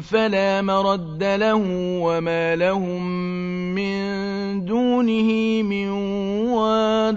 فلا مرد له وما لهم من دونه من وال